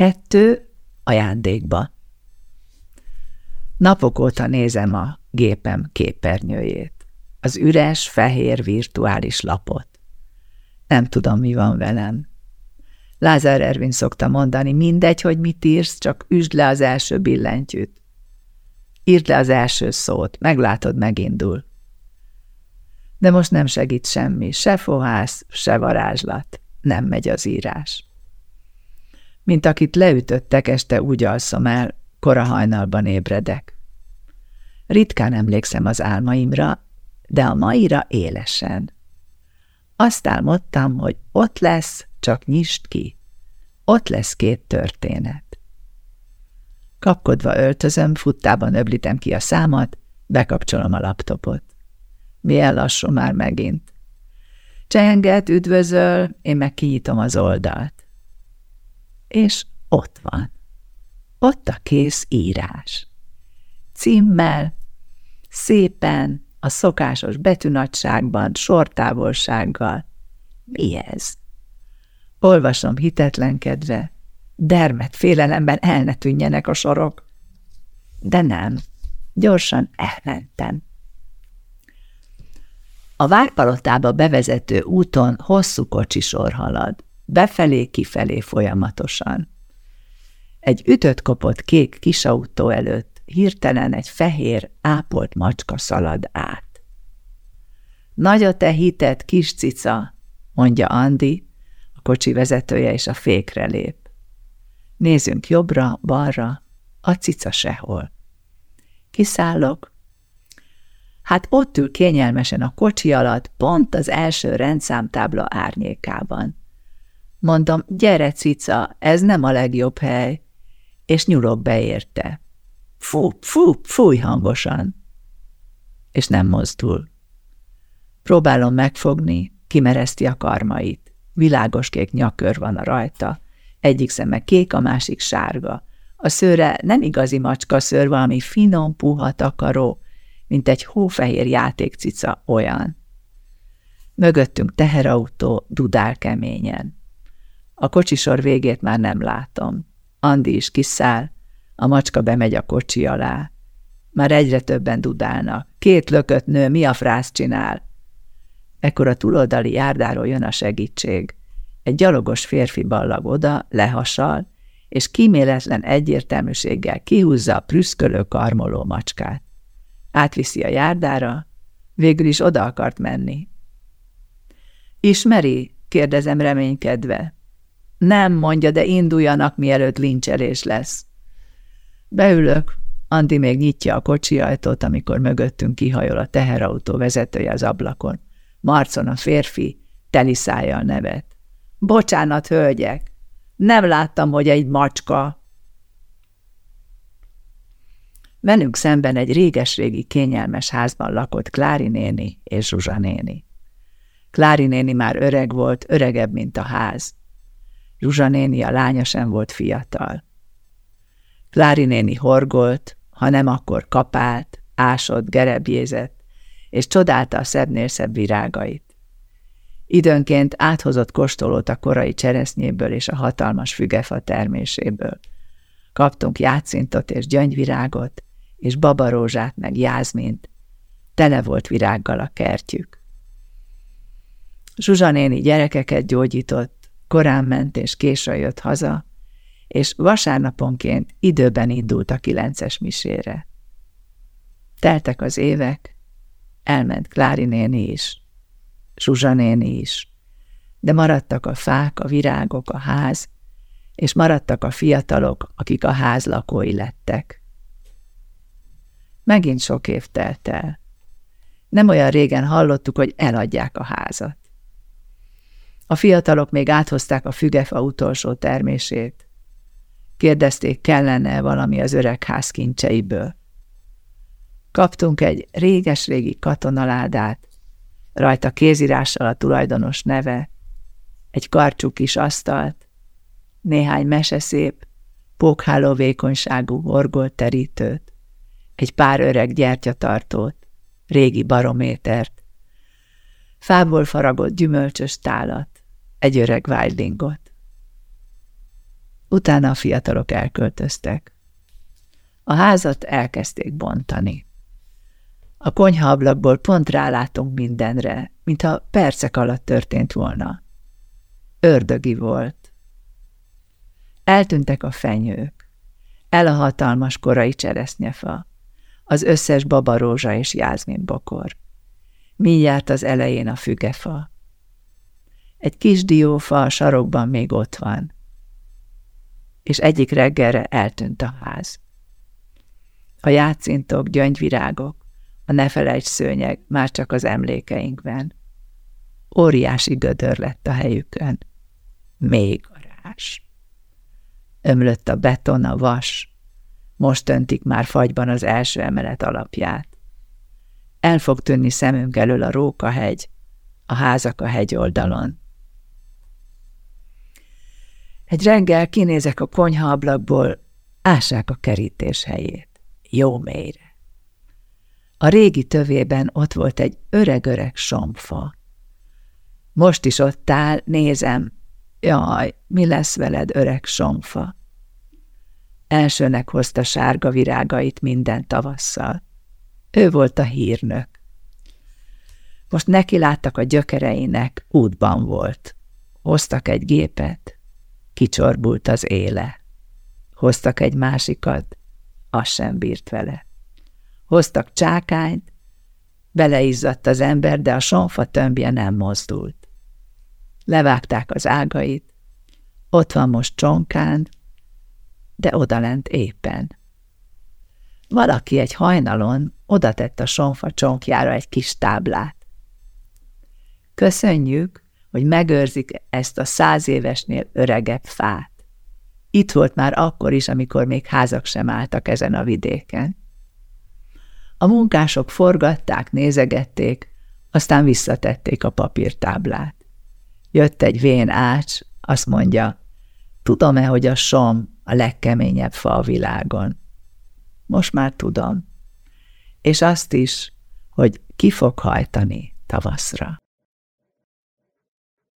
Kettő ajándékba. Napok óta nézem a gépem képernyőjét, az üres, fehér, virtuális lapot. Nem tudom, mi van velem. Lázár Ervin szokta mondani, mindegy, hogy mit írsz, csak üsd le az első billentyűt. Írd le az első szót, meglátod, megindul. De most nem segít semmi, se fohász, se varázslat. Nem megy az írás. Mint akit leütöttek, este úgy alszom el, kora hajnalban ébredek. Ritkán emlékszem az álmaimra, de a maira élesen. Azt álmodtam, hogy ott lesz, csak nyisd ki. Ott lesz két történet. Kapkodva öltözöm, futtában öblítem ki a számat, bekapcsolom a laptopot. Milyen lassú már megint. Csenget, üdvözöl, én meg kinyitom az oldalt. És ott van. Ott a kész írás. Címmel, szépen, a szokásos betűnagyságban, sortávolsággal. Mi ez? Olvasom hitetlenkedve, dermet félelemben el ne tűnjenek a sorok. De nem, gyorsan elmentem. A várpalotába bevezető úton hosszú kocsisor halad, befelé-kifelé folyamatosan. Egy ütött kopott kék kisautó előtt hirtelen egy fehér, ápolt macska szalad át. Nagy a te hitet, kis cica, mondja Andi, a kocsi vezetője és a fékre lép. Nézzünk jobbra, balra, a cica sehol. Kiszállok. Hát ott ül kényelmesen a kocsi alatt, pont az első rendszámtábla árnyékában. Mondom, gyere, cica, ez nem a legjobb hely, és nyulok beérte. Fú, fú, fúj hangosan. És nem mozdul. Próbálom megfogni, kimereszti a karmait. Világos kék nyakör van a rajta, egyik szeme kék, a másik sárga. A szőre nem igazi macska szőr, valami finom, puha takaró, mint egy hófehér játékcica olyan. Mögöttünk teherautó dudál keményen. A kocsisor végét már nem látom. Andi is kiszáll, a macska bemegy a kocsi alá. Már egyre többen dudálnak. Két lökött nő, mi a frász csinál? Ekkor a túloldali járdáról jön a segítség. Egy gyalogos férfi ballag oda, lehasal, és kíméletlen egyértelműséggel kihúzza a prüszkölő karmoló macskát. Átviszi a járdára, végül is oda akart menni. Ismeri? kérdezem reménykedve. Nem, mondja, de induljanak, mielőtt lincselés lesz. Beülök, Andi még nyitja a kocsi ajtót, amikor mögöttünk kihajol a teherautó vezetője az ablakon. Marcon a férfi teli szájjal nevet. Bocsánat, hölgyek, nem láttam, hogy egy macska. Velünk szemben egy réges-régi kényelmes házban lakott Klári néni és Zsuzsa néni. Klári néni már öreg volt, öregebb, mint a ház. Zsuzsa néni a lánya sem volt fiatal. Klári néni horgolt, ha nem akkor kapált, ásott, gerebjézett, és csodálta a szebbnél szebb virágait. Időnként áthozott kostolót a korai cseresznyéből és a hatalmas fügefa terméséből. Kaptunk játszintot és gyöngyvirágot, és babarózsát meg jázmint. Tele volt virággal a kertjük. Zsuzsa néni gyerekeket gyógyított, korán ment és késő jött haza, és vasárnaponként időben indult a kilences misére. Teltek az évek, elment Klári néni is, Zsuzsa néni is, de maradtak a fák, a virágok, a ház, és maradtak a fiatalok, akik a ház lakói lettek. Megint sok év telt el. Nem olyan régen hallottuk, hogy eladják a házat. A fiatalok még áthozták a fügefa utolsó termését. Kérdezték, kellene valami az öreg ház kincseiből. Kaptunk egy réges-régi katonaládát, rajta kézírással a tulajdonos neve, egy karcsú kis asztalt, néhány meseszép, pókháló vékonyságú horgolt terítőt, egy pár öreg gyertyatartót, régi barométert, fából faragott gyümölcsös tálat, egy öreg vájdlingot. Utána a fiatalok elköltöztek. A házat elkezdték bontani. A konyhaablakból pont rálátunk mindenre, mintha percek alatt történt volna. Ördögi volt. Eltűntek a fenyők. El a hatalmas korai cseresznyefa. Az összes babarózsa és jázminbokor. Mindjárt az elején a fügefa. Egy kis diófa a sarokban még ott van. És egyik reggelre eltűnt a ház. A játszintok, gyöngyvirágok, a ne felejts szőnyeg már csak az emlékeinkben. Óriási gödör lett a helyükön. Még garázs. Ömlött a beton, a vas. Most öntik már fagyban az első emelet alapját. El fog tűnni szemünk elől a Rókahegy, a házak a hegy oldalon. Egy reggel kinézek a konyhaablakból, ássák a kerítés helyét. Jó mélyre. A régi tövében ott volt egy öreg-öreg somfa. Most is ott áll, nézem. Jaj, mi lesz veled, öreg somfa? Elsőnek hozta sárga virágait minden tavasszal. Ő volt a hírnök. Most neki láttak a gyökereinek, útban volt. Hoztak egy gépet, kicsorbult az éle. Hoztak egy másikat, az sem bírt vele. Hoztak csákányt, beleizzadt az ember, de a sonfa tömbje nem mozdult. Levágták az ágait, ott van most csonkán, de odalent éppen. Valaki egy hajnalon oda tett a sonfa csonkjára egy kis táblát. Köszönjük, hogy megőrzik ezt a száz évesnél öregebb fát. Itt volt már akkor is, amikor még házak sem álltak ezen a vidéken. A munkások forgatták, nézegették, aztán visszatették a papírtáblát. Jött egy vén ács, azt mondja, tudom-e, hogy a som a legkeményebb fa a világon? Most már tudom. És azt is, hogy ki fog hajtani tavaszra.